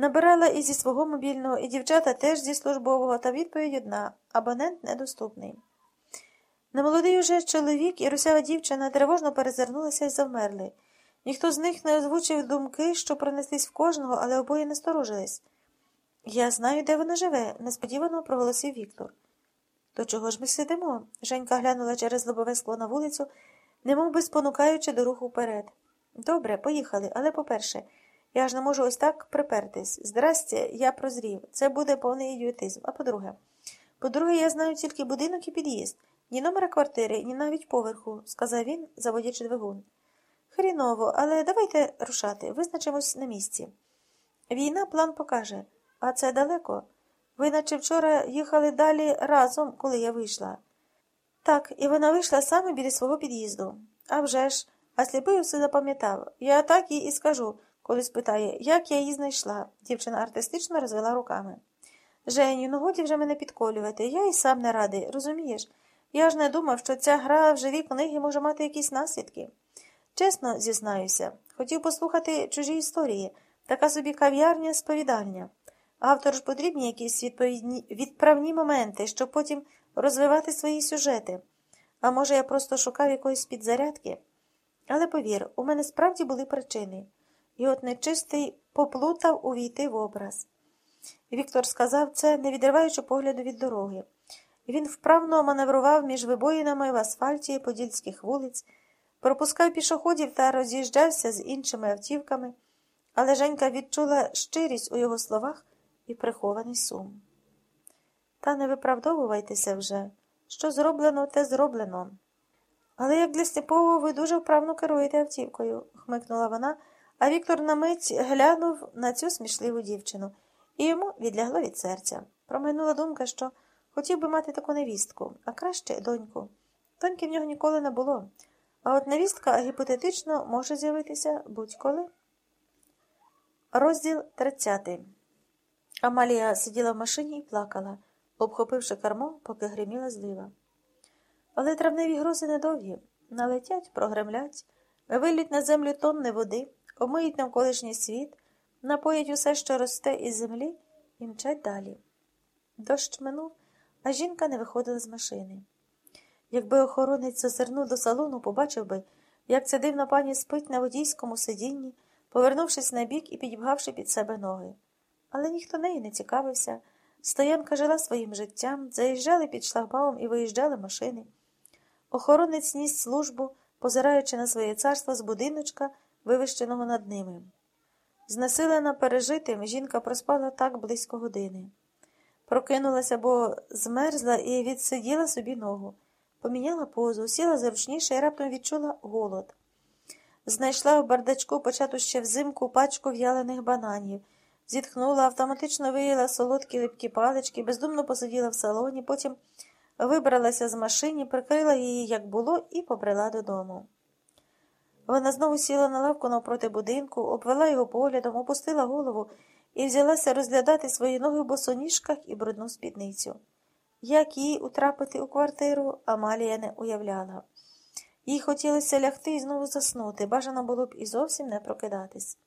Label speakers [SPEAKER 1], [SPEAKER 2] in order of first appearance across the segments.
[SPEAKER 1] Набирала і зі свого мобільного, і дівчата теж зі службового, та відповідь одна абонент недоступний. Немолодий уже чоловік і русява дівчина тривожно перезирнулися і завмерли. Ніхто з них не озвучив думки, що пронеслись в кожного, але обоє насторожились. Я знаю, де вона живе, несподівано проголосив Віктор. То чого ж ми сидимо? Женька глянула через лобове скло на вулицю, немов би спонукаючи до руху вперед. Добре, поїхали, але по-перше, я ж не можу ось так припертись. Здрасте, я прозрів. Це буде повний ідіотизм. А по-друге, по-друге, я знаю тільки будинок і під'їзд, ні номера квартири, ні навіть поверху, сказав він, заводячи двигун. Хріново, але давайте рушати, визначимось на місці. Війна план покаже, а це далеко. Ви наче вчора їхали далі разом, коли я вийшла. Так, і вона вийшла саме біля свого під'їзду. А вже ж, а сліпий усе запам'ятав. Я так їй і скажу, коли спитає, як я її знайшла. Дівчина артистично розвела руками. Женю, ну годі вже мене підколювати. Я і сам не радий, розумієш? Я ж не думав, що ця гра в живі книги може мати якісь наслідки. Чесно, зізнаюся, хотів послухати чужі історії, така собі кав'ярня сповідальня. Автору ж потрібні якісь відповідні відправні моменти, щоб потім розвивати свої сюжети. А може, я просто шукав якоїсь підзарядки? Але повір, у мене справді були причини, і от нечистий поплутав увійти в образ. Віктор сказав це, не відриваючи погляду від дороги. Він вправно маневрував між вибоїнами в асфальті подільських вулиць, пропускав пішоходів та роз'їжджався з іншими автівками, але Женька відчула щирість у його словах і прихований сум. Та не виправдовувайтеся вже. Що зроблено, те зроблено. Але як для сліпого ви дуже вправно керуєте автівкою, хмикнула вона, а Віктор на мить глянув на цю смішливу дівчину, і йому відлягло від серця. Промайнула думка, що хотів би мати таку невістку, а краще доньку. Доньки в нього ніколи не було. А от невістка гіпотетично може з'явитися будь-коли. Розділ 30 Амалія сиділа в машині і плакала, обхопивши кермо, поки гриміла злива. Але травневі грози недовгі. Налетять, прогремлять, вилють на землю тонни води, омиють навколишній світ, напоять усе, що росте із землі, і мчать далі. Дощ минув, а жінка не виходила з машини. Якби охоронець зазирнув до салону, побачив би, як ця дивна пані спить на водійському сидінні, повернувшись на бік і підібгавши під себе ноги. Але ніхто неї не цікавився. Стоянка жила своїм життям, заїжджали під шлагбаум і виїжджали машини. Охоронець ніс службу, позираючи на своє царство з будиночка, вивищеного над ними. Знесилена пережитим, жінка проспала так близько години. Прокинулася, бо змерзла і відсиділа собі ногу, поміняла позу, сіла зручніше і раптом відчула голод. Знайшла в бардачку почату ще взимку пачку в'ялених бананів, зітхнула, автоматично виїла солодкі липкі палички, бездумно посиділа в салоні, потім вибралася з машини, прикрила її, як було, і побрела додому. Вона знову сіла на лавку навпроти будинку, обвела його поглядом, опустила голову і взялася розглядати свої ноги в босоніжках і брудну спідницю. Як їй утрапити у квартиру, Амалія не уявляла. Їй хотілося лягти і знову заснути, бажано було б і зовсім не прокидатись.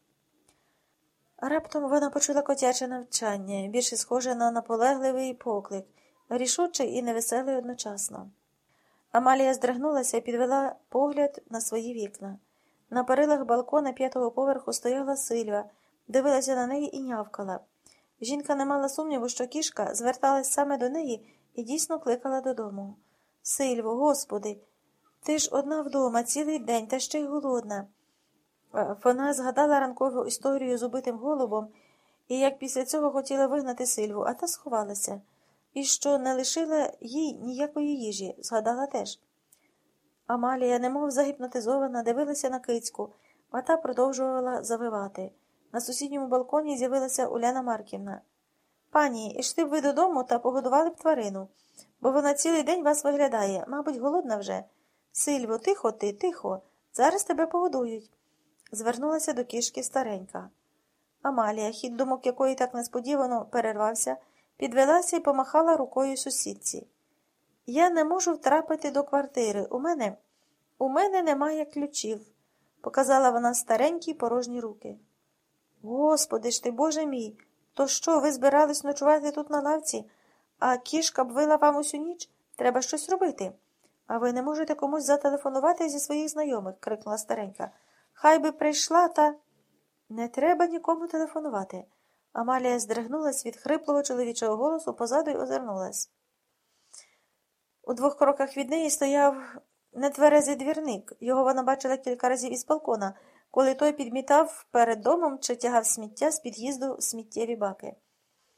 [SPEAKER 1] Раптом вона почула котяче навчання, більше схоже на наполегливий поклик, рішучий і невеселий одночасно. Амалія здригнулася і підвела погляд на свої вікна. На перилах балкона п'ятого поверху стояла Сильва, дивилася на неї і нявкала. Жінка не мала сумніву, що кішка зверталась саме до неї і дійсно кликала додому. Сильво, господи, ти ж одна вдома, цілий день, та ще й голодна. Вона згадала ранкову історію з убитим голубом і як після цього хотіла вигнати Сильву, а та сховалася, і що не лишила їй ніякої їжі, згадала теж. Амалія, немов загіпнотизована, дивилася на кицьку, а та продовжувала завивати. На сусідньому балконі з'явилася Уляна Марківна. Пані, ішли б ви додому та погодували б тварину, бо вона цілий день вас виглядає, мабуть, голодна вже. Сильво, тихо ти, тихо. Зараз тебе погодують. Звернулася до кішки старенька. Амалія, хід думок якої так несподівано перервався, підвелася і помахала рукою сусідці. Я не можу втрапити до квартири. У мене у мене немає ключів, показала вона старенькі порожні руки. Господи ж ти, Боже мій, то що, ви збирались ночувати тут на лавці, а кішка б вила вам усю ніч? Треба щось робити. А ви не можете комусь зателефонувати зі своїх знайомих, крикнула старенька. Хай би прийшла та. Не треба нікому телефонувати. Амалія здригнулась від хриплого чоловічого голосу позаду й озирнулась. У двох кроках від неї стояв нетверезий двірник. Його вона бачила кілька разів із балкона, коли той підмітав перед домом чи тягав сміття з під'їзду сміттєві баки.